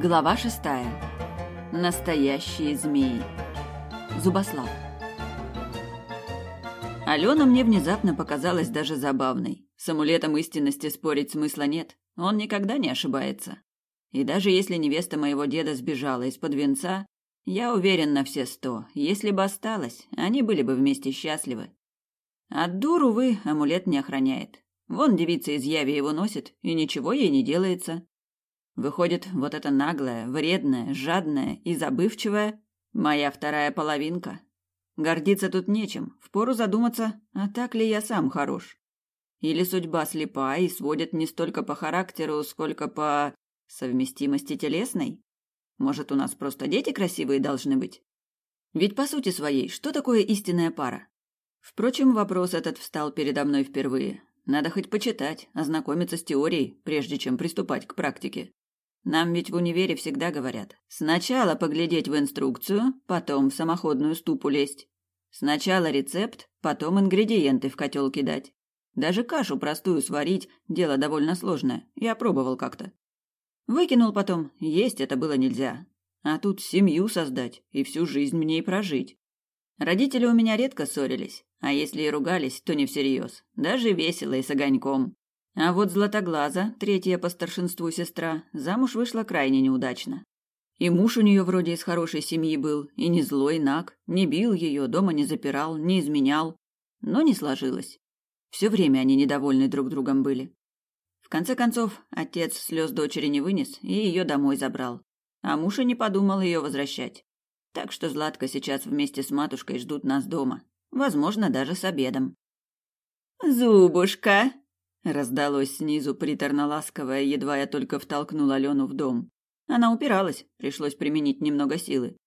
Глава шестая. Настоящие змеи. Зубослав. Алена мне внезапно показалась даже забавной. С амулетом истинности спорить смысла нет. Он никогда не ошибается. И даже если невеста моего деда сбежала из-под венца, я уверен на все сто. Если бы осталась, они были бы вместе счастливы. От дур, увы, амулет не охраняет. Вон девица из Яви его носит, и ничего ей не делается. Выходит, вот эта наглая, вредная, жадная и забывчивая моя вторая половинка. Гордиться тут нечем, впору задуматься, а так ли я сам хорош. Или судьба слепа и сводит не столько по характеру, сколько по совместимости телесной? Может, у нас просто дети красивые должны быть? Ведь по сути своей, что такое истинная пара? Впрочем, вопрос этот встал передо мной впервые. Надо хоть почитать, ознакомиться с теорией, прежде чем приступать к практике. Нам ведь в универе всегда говорят: сначала поглядеть в инструкцию, потом в самоходную ступу лезть. Сначала рецепт, потом ингредиенты в котел кидать. Даже кашу простую сварить дело довольно сложное. Я пробовал как-то. Выкинул потом, есть это было нельзя. А тут семью создать и всю жизнь мне и прожить. Родители у меня редко ссорились, а если и ругались, то не всерьез, даже весело и с огоньком. А вот Златоглаза, третья по старшинству сестра, замуж вышла крайне неудачно. И муж у нее вроде из хорошей семьи был, и не злой наг, не бил ее, дома не запирал, не изменял. Но не сложилось. Все время они недовольны друг другом были. В конце концов, отец слез дочери не вынес и ее домой забрал. А муж и не подумал ее возвращать. Так что Златка сейчас вместе с матушкой ждут нас дома. Возможно, даже с обедом. «Зубушка!» Раздалось снизу приторно-ласковое, едва я только втолкнул Алену в дом. Она упиралась, пришлось применить немного силы.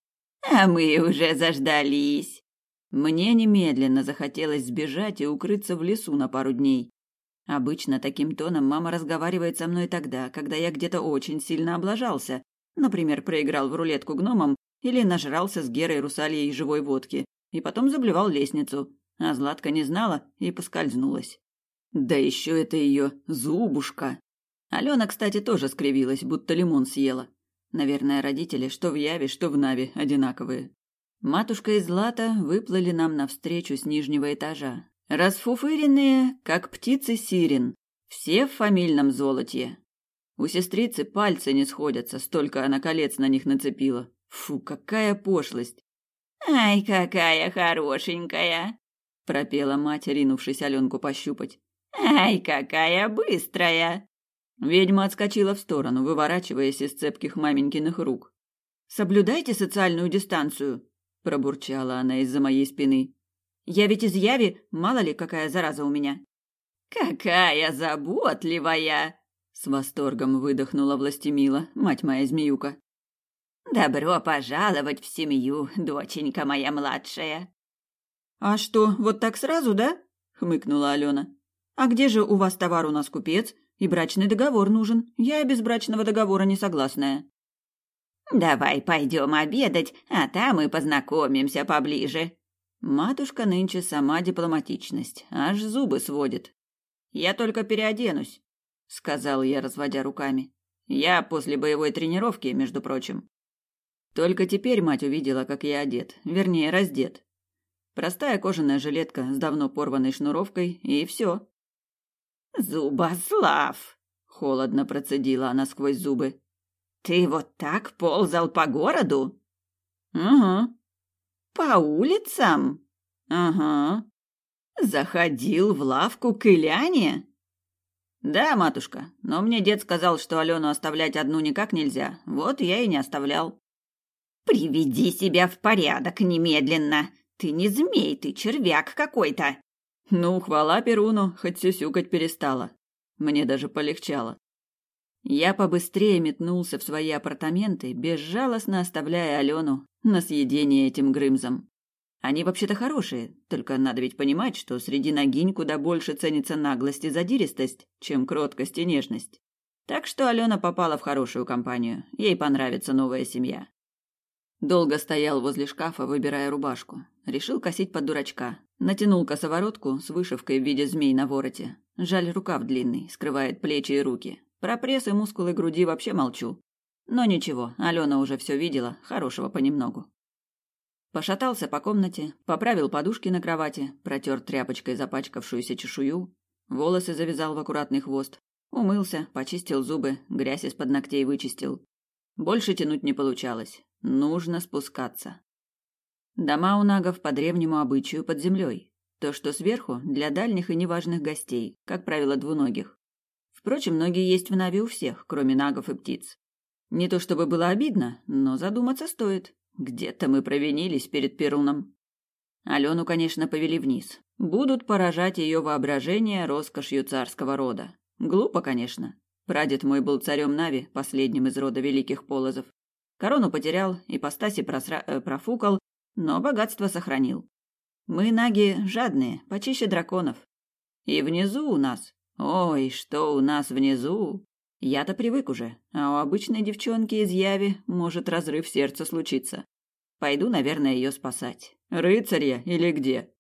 «А мы уже заждались!» Мне немедленно захотелось сбежать и укрыться в лесу на пару дней. Обычно таким тоном мама разговаривает со мной тогда, когда я где-то очень сильно облажался. Например, проиграл в рулетку гномом или нажрался с Герой Русальей живой водки, и потом заблевал лестницу, а Златка не знала и поскользнулась. Да еще это ее зубушка. Алена, кстати, тоже скривилась, будто лимон съела. Наверное, родители, что в Яве, что в Наве, одинаковые. Матушка и Злата выплыли нам навстречу с нижнего этажа. Расфуфыренные, как птицы сирен. Все в фамильном золоте. У сестрицы пальцы не сходятся, столько она колец на них нацепила. Фу, какая пошлость. «Ай, какая хорошенькая!» — пропела мать, ринувшись Аленку пощупать. «Ай, какая быстрая!» Ведьма отскочила в сторону, выворачиваясь из цепких маменькиных рук. «Соблюдайте социальную дистанцию», – пробурчала она из-за моей спины. «Я ведь из Яви, мало ли, какая зараза у меня». «Какая заботливая!» – с восторгом выдохнула Властемила, мать моя змеюка. «Добро пожаловать в семью, доченька моя младшая!» «А что, вот так сразу, да?» – хмыкнула Алена. А где же у вас товар у нас купец? И брачный договор нужен. Я без брачного договора не согласная. Давай пойдем обедать, а там и познакомимся поближе. Матушка нынче сама дипломатичность, аж зубы сводит. Я только переоденусь, сказал я, разводя руками. Я после боевой тренировки, между прочим. Только теперь мать увидела, как я одет, вернее, раздет. Простая кожаная жилетка с давно порванной шнуровкой, и все. «Зубослав!» — холодно процедила она сквозь зубы. «Ты вот так ползал по городу?» «Угу». «По улицам?» «Ага». «Заходил в лавку к Иляне?» «Да, матушка, но мне дед сказал, что Алену оставлять одну никак нельзя, вот я и не оставлял». «Приведи себя в порядок немедленно! Ты не змей, ты червяк какой-то!» Ну, хвала Перуну, хоть сюсюкать перестала. Мне даже полегчало. Я побыстрее метнулся в свои апартаменты, безжалостно оставляя Алену на съедение этим грымзом. Они вообще-то хорошие, только надо ведь понимать, что среди ногинь куда больше ценится наглость и задиристость, чем кроткость и нежность. Так что Алена попала в хорошую компанию, ей понравится новая семья. Долго стоял возле шкафа, выбирая рубашку. Решил косить под дурачка, Натянул косоворотку с вышивкой в виде змей на вороте. Жаль, рукав длинный, скрывает плечи и руки. Про пресс и мускулы груди вообще молчу. Но ничего, Алена уже все видела, хорошего понемногу. Пошатался по комнате, поправил подушки на кровати, протер тряпочкой запачкавшуюся чешую, волосы завязал в аккуратный хвост, умылся, почистил зубы, грязь из-под ногтей вычистил. Больше тянуть не получалось. Нужно спускаться. Дома у нагов по древнему обычаю под землей. То, что сверху, для дальних и неважных гостей, как правило, двуногих. Впрочем, ноги есть в Нави у всех, кроме нагов и птиц. Не то чтобы было обидно, но задуматься стоит. Где-то мы провинились перед Перуном. Алену, конечно, повели вниз. Будут поражать ее воображение роскошью царского рода. Глупо, конечно. Прадед мой был царем Нави, последним из рода великих полозов. Корону потерял, ипостаси просра... э, профукал, но богатство сохранил. Мы, наги, жадные, почище драконов. И внизу у нас... Ой, что у нас внизу? Я-то привык уже, а у обычной девчонки из Яви может разрыв сердца случиться. Пойду, наверное, ее спасать. Рыцаря или где?